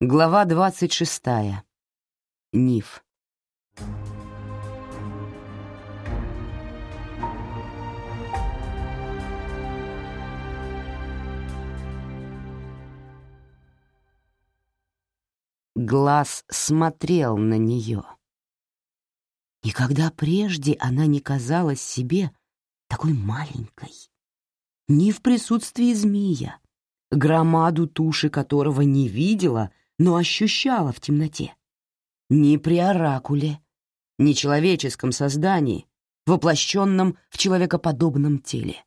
Глава двадцать шестая. Ниф. Глаз смотрел на нее. Никогда прежде она не казалась себе такой маленькой. Ни в присутствии змея, громаду туши которого не видела — но ощущала в темноте. Ни при оракуле, ни человеческом создании, воплощенном в человекоподобном теле,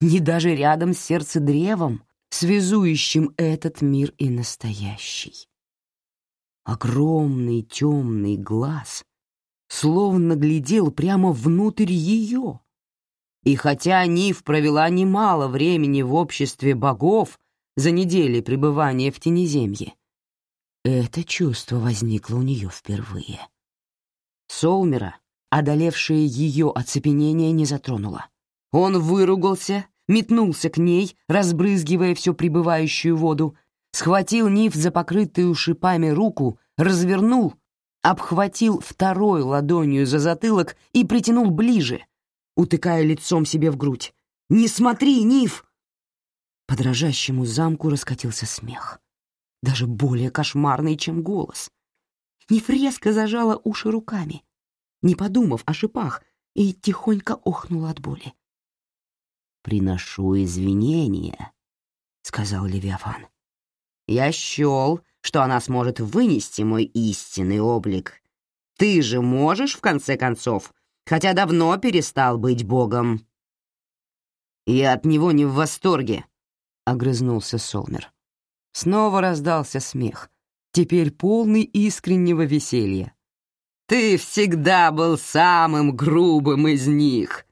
ни даже рядом с сердцедревом, связующим этот мир и настоящий. Огромный темный глаз словно глядел прямо внутрь ее. И хотя Нив провела немало времени в обществе богов за недели пребывания в Тенеземье, это чувство возникло у нее впервые. Солмера, одолевшее ее оцепенение, не затронуло. Он выругался, метнулся к ней, разбрызгивая всю прибывающую воду, схватил Ниф за покрытую шипами руку, развернул, обхватил второй ладонью за затылок и притянул ближе, утыкая лицом себе в грудь. «Не смотри, Ниф!» По дрожащему замку раскатился смех даже более кошмарный, чем голос. Нефреска зажала уши руками, не подумав о шипах, и тихонько охнула от боли. «Приношу извинения», — сказал Левиафан. «Я счел, что она сможет вынести мой истинный облик. Ты же можешь, в конце концов, хотя давно перестал быть богом». «Я от него не в восторге», — огрызнулся Солмер. Снова раздался смех, теперь полный искреннего веселья. «Ты всегда был самым грубым из них!»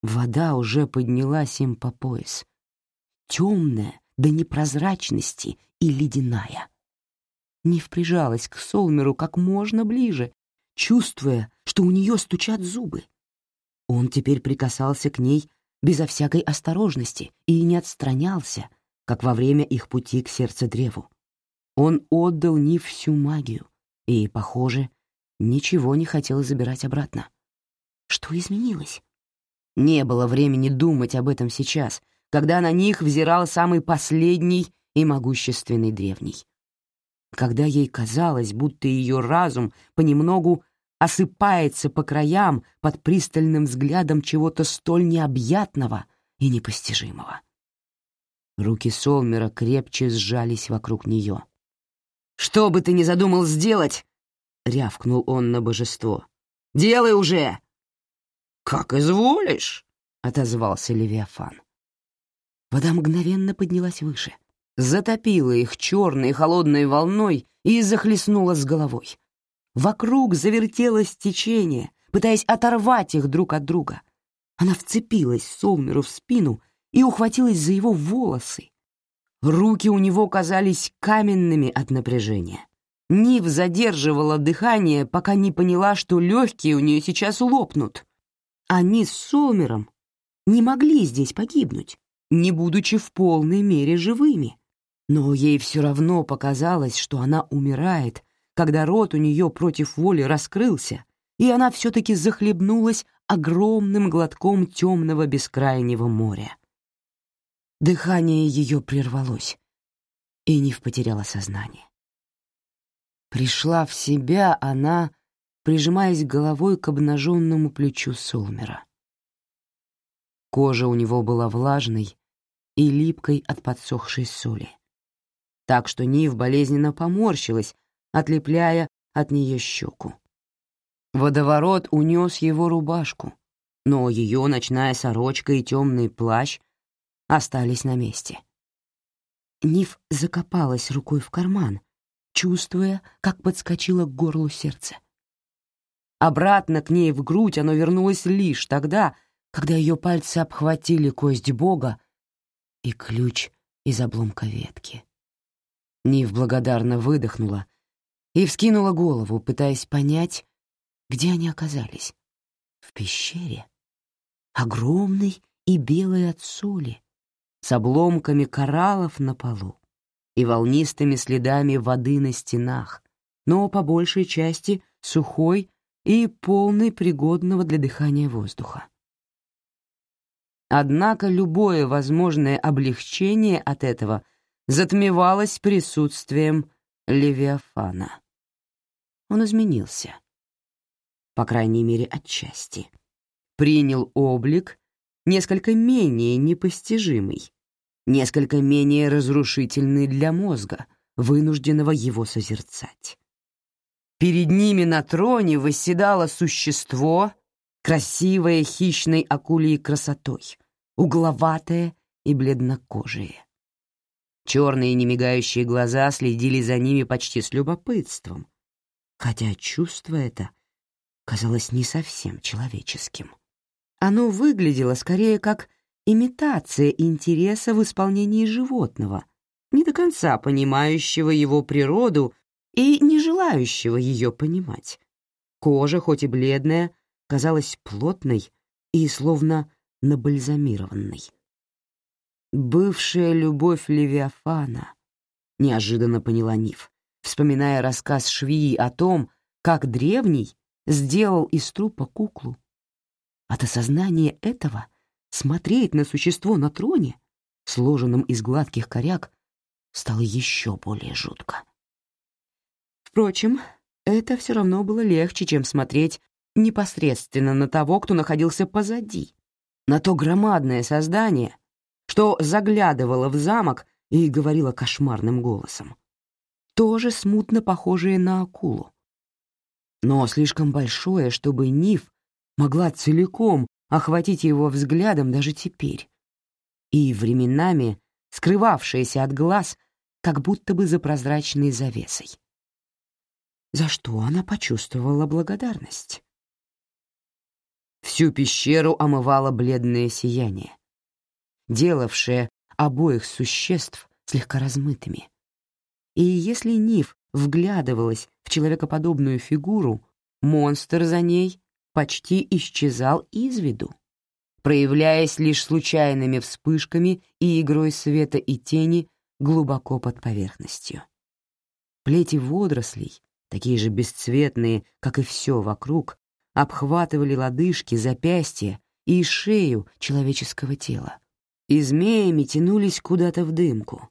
Вода уже поднялась им по пояс. Темная до непрозрачности и ледяная. Нив прижалась к Солмеру как можно ближе, чувствуя, что у нее стучат зубы. Он теперь прикасался к ней безо всякой осторожности и не отстранялся, как во время их пути к сердцедреву. Он отдал не всю магию и, похоже, ничего не хотел забирать обратно. Что изменилось? Не было времени думать об этом сейчас, когда на них взирал самый последний и могущественный древний. Когда ей казалось, будто ее разум понемногу осыпается по краям под пристальным взглядом чего-то столь необъятного и непостижимого. Руки Солмера крепче сжались вокруг нее. «Что бы ты ни задумал сделать!» — рявкнул он на божество. «Делай уже!» «Как изволишь!» — отозвался Левиафан. Вода мгновенно поднялась выше, затопила их черной холодной волной и захлестнула с головой. Вокруг завертелось течение, пытаясь оторвать их друг от друга. Она вцепилась Солмеру в спину и ухватилась за его волосы. Руки у него казались каменными от напряжения. Нив задерживала дыхание, пока не поняла, что легкие у нее сейчас лопнут. Они с Сомером не могли здесь погибнуть, не будучи в полной мере живыми. Но ей все равно показалось, что она умирает, когда рот у нее против воли раскрылся, и она все-таки захлебнулась огромным глотком темного бескрайнего моря. Дыхание ее прервалось, и Нив потеряла сознание. Пришла в себя она, прижимаясь головой к обнаженному плечу Солмера. Кожа у него была влажной и липкой от подсохшей соли, так что Нив болезненно поморщилась, отлепляя от нее щеку. Водоворот унес его рубашку, но ее ночная сорочка и темный плащ — остались на месте. Ниф закопалась рукой в карман, чувствуя, как подскочило к горлу сердце. Обратно к ней в грудь оно вернулось лишь тогда, когда ее пальцы обхватили кость Бога и ключ из обломка ветки. Нив благодарно выдохнула и вскинула голову, пытаясь понять, где они оказались. В пещере, огромной и белой от соли, с обломками кораллов на полу. и волнистыми следами воды на стенах, но по большей части сухой и полный пригодного для дыхания воздуха. Однако любое возможное облегчение от этого затмевалось присутствием Левиафана. Он изменился. По крайней мере, отчасти. Принял облик, несколько менее непостижимый, несколько менее разрушительный для мозга, вынужденного его созерцать. Перед ними на троне восседало существо, красивое хищной акулей красотой, угловатое и бледнокожее. Черные немигающие глаза следили за ними почти с любопытством, хотя чувство это казалось не совсем человеческим. Оно выглядело скорее как имитация интереса в исполнении животного, не до конца понимающего его природу и не желающего ее понимать. Кожа, хоть и бледная, казалась плотной и словно набальзамированной. Бывшая любовь Левиафана, неожиданно поняла Ниф, вспоминая рассказ Швии о том, как древний сделал из трупа куклу. От осознания этого смотреть на существо на троне, сложенном из гладких коряк, стало еще более жутко. Впрочем, это все равно было легче, чем смотреть непосредственно на того, кто находился позади, на то громадное создание, что заглядывало в замок и говорило кошмарным голосом. Тоже смутно похожее на акулу. Но слишком большое, чтобы Ниф могла целиком охватить его взглядом даже теперь. И временами скрывавшееся от глаз, как будто бы за прозрачной завесой. За что она почувствовала благодарность? Всю пещеру омывало бледное сияние, делавшее обоих существ слегка размытыми. И если Ниф вглядывалась в человекоподобную фигуру, монстр за ней почти исчезал из виду, проявляясь лишь случайными вспышками и игрой света и тени глубоко под поверхностью. Плети водорослей, такие же бесцветные, как и все вокруг, обхватывали лодыжки, запястья и шею человеческого тела. И змеями тянулись куда-то в дымку,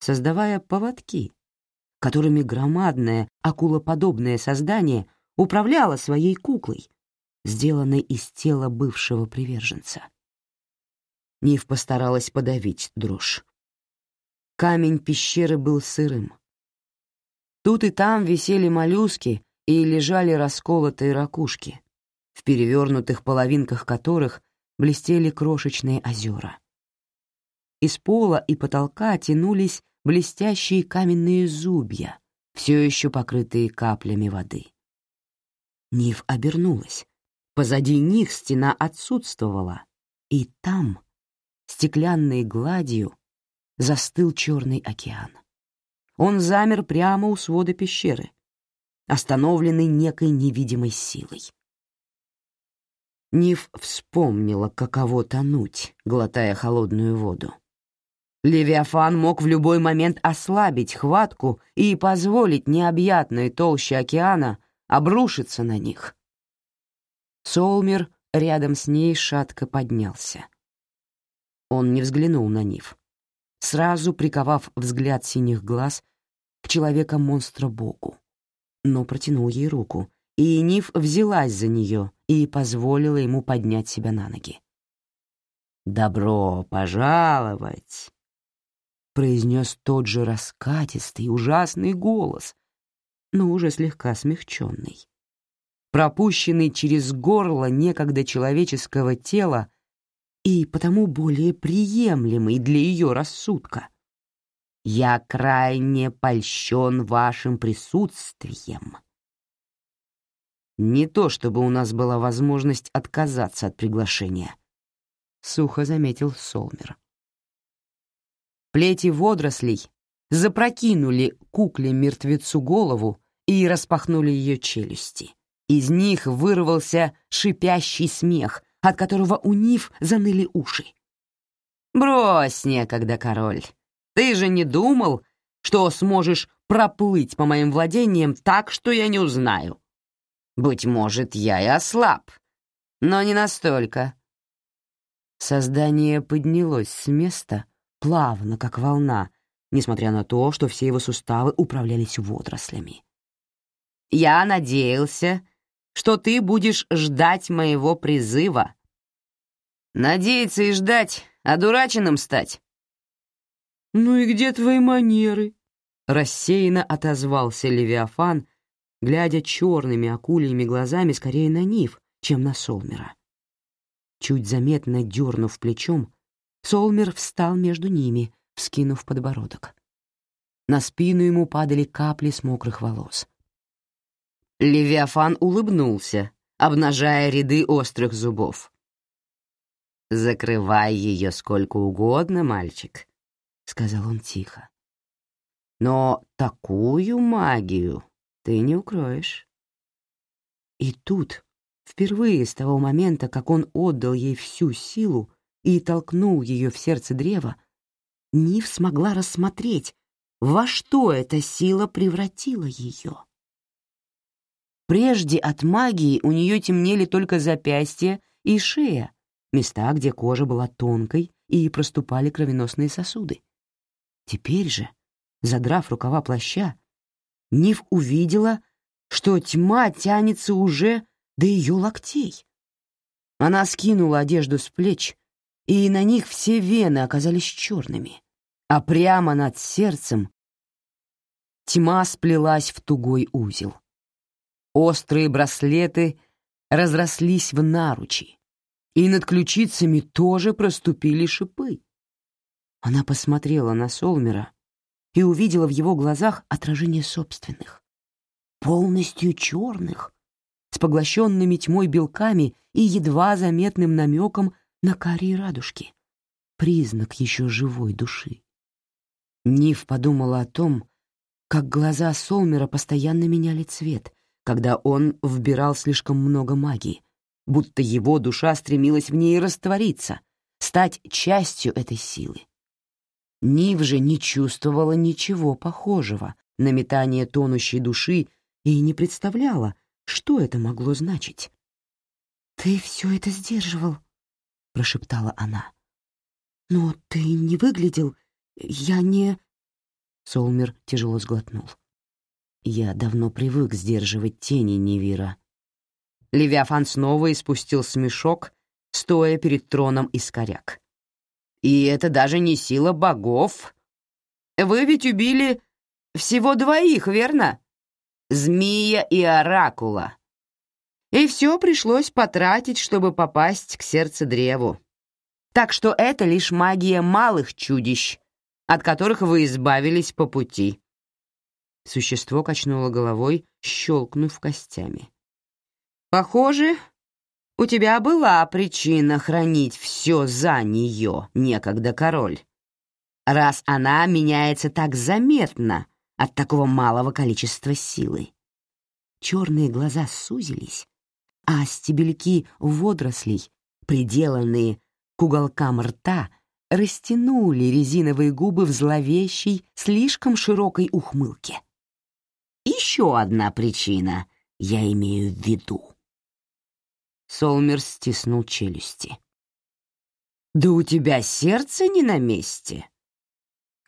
создавая поводки, которыми громадное акулоподобное создание управляло своей куклой, сделанной из тела бывшего приверженца. Нив постаралась подавить дрожь. Камень пещеры был сырым. Тут и там висели моллюски и лежали расколотые ракушки, в перевернутых половинках которых блестели крошечные озера. Из пола и потолка тянулись блестящие каменные зубья, все еще покрытые каплями воды. Нив обернулась. Позади них стена отсутствовала, и там, стеклянной гладью, застыл черный океан. Он замер прямо у свода пещеры, остановленный некой невидимой силой. Нив вспомнила, каково тонуть, глотая холодную воду. Левиафан мог в любой момент ослабить хватку и позволить необъятной толще океана обрушиться на них. Солмер рядом с ней шатко поднялся. Он не взглянул на Нив, сразу приковав взгляд синих глаз к человека-монстра-богу, но протянул ей руку, и Нив взялась за нее и позволила ему поднять себя на ноги. «Добро пожаловать!» произнес тот же раскатистый, ужасный голос, но уже слегка смягченный, пропущенный через горло некогда человеческого тела и потому более приемлемый для ее рассудка. «Я крайне польщен вашим присутствием». Не то чтобы у нас была возможность отказаться от приглашения, — сухо заметил Солмер. Плети водорослей запрокинули кукле-мертвецу голову и распахнули ее челюсти. Из них вырвался шипящий смех, от которого у Нив заныли уши. «Брось некогда, король. Ты же не думал, что сможешь проплыть по моим владениям так, что я не узнаю. Быть может, я и ослаб, но не настолько. Создание поднялось с места, плавно, как волна, несмотря на то, что все его суставы управлялись водорослями. «Я надеялся, что ты будешь ждать моего призыва». «Надеяться и ждать, одураченным стать». «Ну и где твои манеры?» — рассеянно отозвался Левиафан, глядя черными акульями глазами скорее на Нив, чем на Солмера. Чуть заметно дернув плечом, Солмер встал между ними, вскинув подбородок. На спину ему падали капли с мокрых волос. Левиафан улыбнулся, обнажая ряды острых зубов. «Закрывай ее сколько угодно, мальчик», — сказал он тихо. «Но такую магию ты не укроешь». И тут, впервые с того момента, как он отдал ей всю силу и толкнул ее в сердце древа, Нив смогла рассмотреть, во что эта сила превратила ее. Прежде от магии у нее темнели только запястья и шея, места, где кожа была тонкой и проступали кровеносные сосуды. Теперь же, задрав рукава плаща, Нив увидела, что тьма тянется уже до ее локтей. Она скинула одежду с плеч, и на них все вены оказались черными, а прямо над сердцем тьма сплелась в тугой узел. Острые браслеты разрослись в наручи, и над ключицами тоже проступили шипы. Она посмотрела на Солмера и увидела в его глазах отражение собственных, полностью черных, с поглощенными тьмой белками и едва заметным намеком на карие радужки, признак еще живой души. Нив подумала о том, как глаза Солмера постоянно меняли цвет, когда он вбирал слишком много магии, будто его душа стремилась в ней раствориться, стать частью этой силы. Нив же не чувствовала ничего похожего на метание тонущей души и не представляла, что это могло значить. «Ты все это сдерживал», — прошептала она. «Но ты не выглядел... Я не...» Солмер тяжело сглотнул. «Я давно привык сдерживать тени Невира». Левиафан снова испустил смешок, стоя перед троном из коряк. «И это даже не сила богов. Вы ведь убили всего двоих, верно? Змея и Оракула и все пришлось потратить, чтобы попасть к сердцу древу. Так что это лишь магия малых чудищ, от которых вы избавились по пути». Существо качнуло головой, щелкнув костями. «Похоже, у тебя была причина хранить все за нее, некогда король, раз она меняется так заметно от такого малого количества силы». Черные глаза сузились, а стебельки водорослей, приделанные к уголкам рта, растянули резиновые губы в зловещей, слишком широкой ухмылке. «Еще одна причина, я имею в виду». Солмер стиснул челюсти. «Да у тебя сердце не на месте!»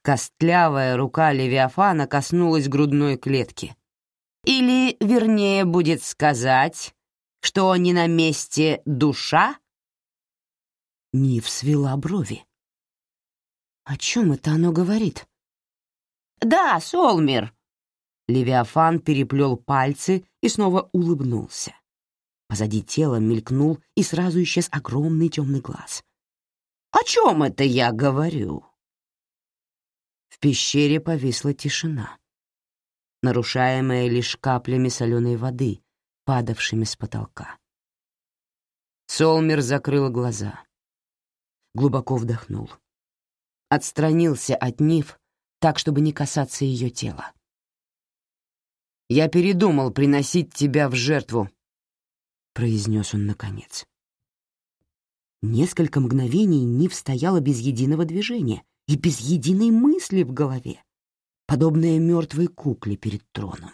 Костлявая рука Левиафана коснулась грудной клетки. «Или, вернее, будет сказать, что не на месте душа?» Нив свела брови. «О чем это оно говорит?» «Да, Солмер!» Левиафан переплел пальцы и снова улыбнулся. Позади тела мелькнул и сразу исчез огромный темный глаз. «О чем это я говорю?» В пещере повисла тишина, нарушаемая лишь каплями соленой воды, падавшими с потолка. Солмер закрыл глаза. Глубоко вдохнул. Отстранился от Нив, так, чтобы не касаться ее тела. «Я передумал приносить тебя в жертву», — произнес он наконец. Несколько мгновений Нив стояла без единого движения и без единой мысли в голове. подобная мертвой кукле перед троном.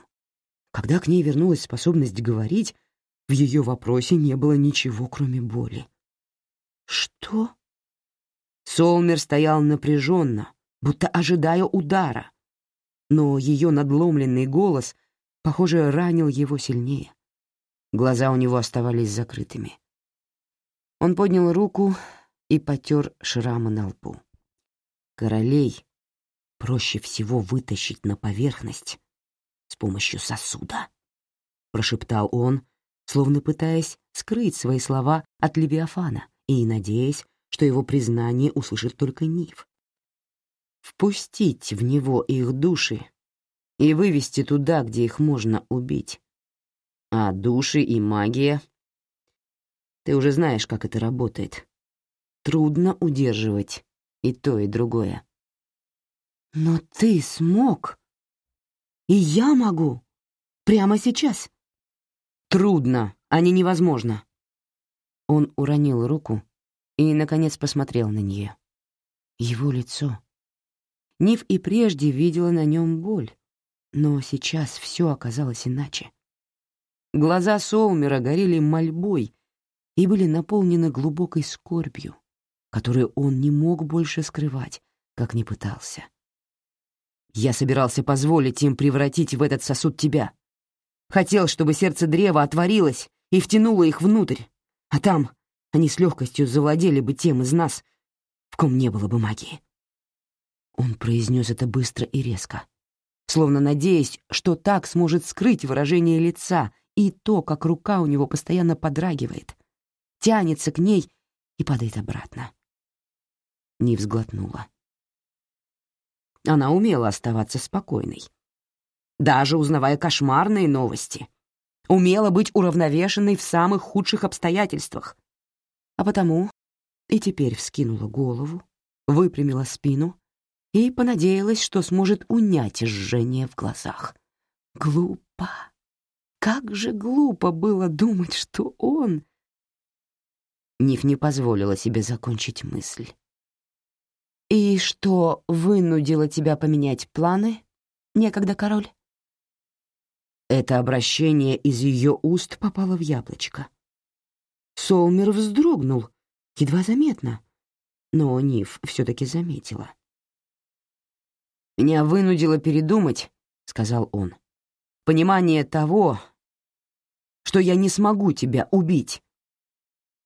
Когда к ней вернулась способность говорить, в ее вопросе не было ничего, кроме боли. «Что?» Солмер стоял напряженно, будто ожидая удара, но ее надломленный голос, похоже, ранил его сильнее. Глаза у него оставались закрытыми. Он поднял руку и потер шрамы на лбу. Королей проще всего вытащить на поверхность с помощью сосуда, прошептал он, словно пытаясь скрыть свои слова от Левиафана и надеясь, что его признание услышит только Нив. Впустить в него их души и вывести туда, где их можно убить. А души и магия... Ты уже знаешь, как это работает. Трудно удерживать и то, и другое. Но ты смог. И я могу. Прямо сейчас. Трудно, а не невозможно. Он уронил руку и, наконец, посмотрел на нее. Его лицо. Нив и прежде видела на нем боль, но сейчас все оказалось иначе. Глаза Соумера горели мольбой и были наполнены глубокой скорбью, которую он не мог больше скрывать, как ни пытался. «Я собирался позволить им превратить в этот сосуд тебя. Хотел, чтобы сердце древа отворилось и втянуло их внутрь, а там они с легкостью завладели бы тем из нас, в ком не было бы магии». Он произнес это быстро и резко, словно надеясь, что так сможет скрыть выражение лица и то, как рука у него постоянно подрагивает, тянется к ней и падает обратно. Не взглотнула. Она умела оставаться спокойной, даже узнавая кошмарные новости. Умела быть уравновешенной в самых худших обстоятельствах. А потому и теперь вскинула голову, выпрямила спину и понадеялась, что сможет унять жжение в глазах. Глупо. Как же глупо было думать, что он... Ниф не позволила себе закончить мысль. «И что вынудило тебя поменять планы, некогда король?» Это обращение из ее уст попало в яблочко. Солмер вздрогнул, едва заметно, но Ниф все-таки заметила. «Меня вынудило передумать», — сказал он, — «понимание того, что я не смогу тебя убить,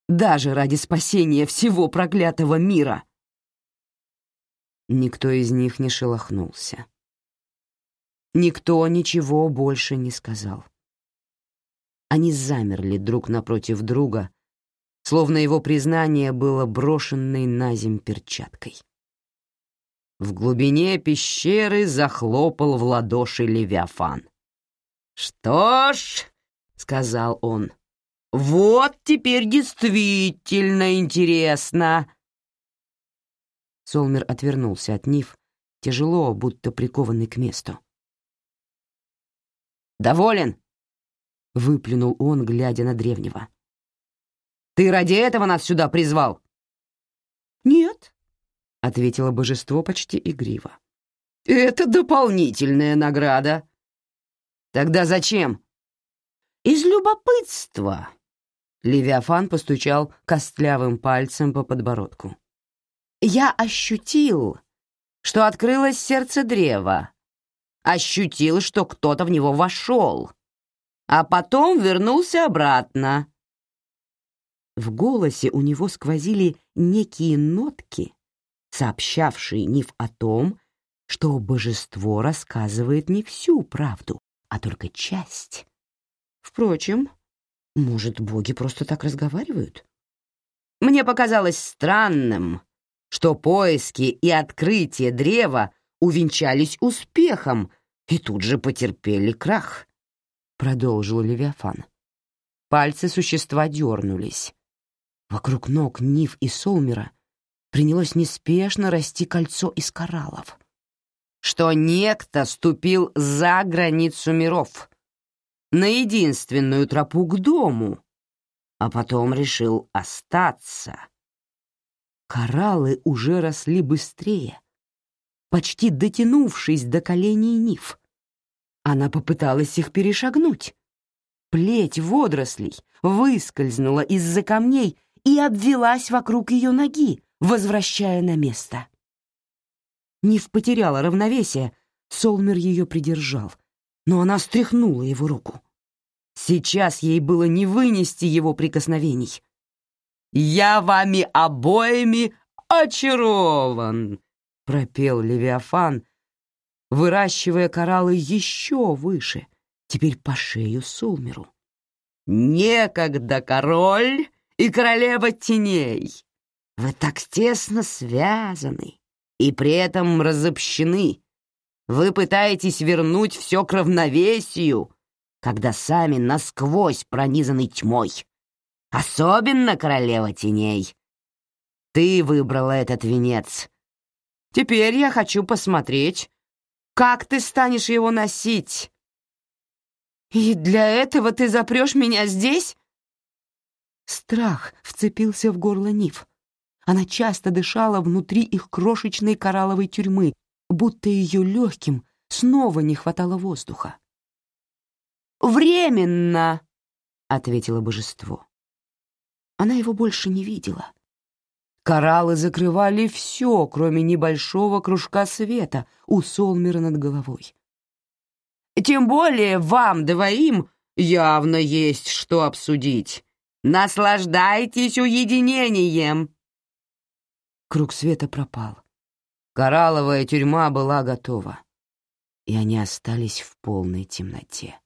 даже ради спасения всего проклятого мира». Никто из них не шелохнулся. Никто ничего больше не сказал. Они замерли друг напротив друга, словно его признание было брошенной на земь перчаткой. В глубине пещеры захлопал в ладоши Левиафан. «Что ж», — сказал он, — «вот теперь действительно интересно». Солмер отвернулся от Нив, тяжело, будто прикованный к месту. «Доволен?» — выплюнул он, глядя на древнего. «Ты ради этого нас сюда призвал?» «Нет», — ответило божество почти игриво. «Это дополнительная награда». «Тогда зачем?» «Из любопытства», — Левиафан постучал костлявым пальцем по подбородку. «Я ощутил, что открылось сердце древа, ощутил, что кто-то в него вошел, а потом вернулся обратно». В голосе у него сквозили некие нотки, сообщавший Ниф о том, что божество рассказывает не всю правду, а только часть. Впрочем, может, боги просто так разговаривают? Мне показалось странным, что поиски и открытие древа увенчались успехом и тут же потерпели крах, — продолжил Левиафан. Пальцы существа дернулись. Вокруг ног Ниф и Солмера принялось неспешно расти кольцо из кораллов. Что некто ступил за границу миров, на единственную тропу к дому, а потом решил остаться. Кораллы уже росли быстрее, почти дотянувшись до коленей Ниф. Она попыталась их перешагнуть. Плеть водорослей выскользнула из-за камней и обвелась вокруг ее ноги, возвращая на место. Ниф потеряла равновесие, Солмер ее придержал, но она стряхнула его руку. Сейчас ей было не вынести его прикосновений. «Я вами обоими очарован!» — пропел Левиафан, выращивая кораллы еще выше, теперь по шею Солмеру. «Некогда король и королева теней! Вы так тесно связаны и при этом разобщены. Вы пытаетесь вернуть все к равновесию, когда сами насквозь пронизаны тьмой. Особенно королева теней. Ты выбрала этот венец. Теперь я хочу посмотреть, как ты станешь его носить. И для этого ты запрешь меня здесь? Страх вцепился в горло Нив. Она часто дышала внутри их крошечной коралловой тюрьмы, будто ее легким снова не хватало воздуха. «Временно!» — ответило божество. Она его больше не видела. Кораллы закрывали все, кроме небольшого кружка света у Солмера над головой. «Тем более вам двоим явно есть что обсудить. Наслаждайтесь уединением!» Круг света пропал. Коралловая тюрьма была готова, и они остались в полной темноте.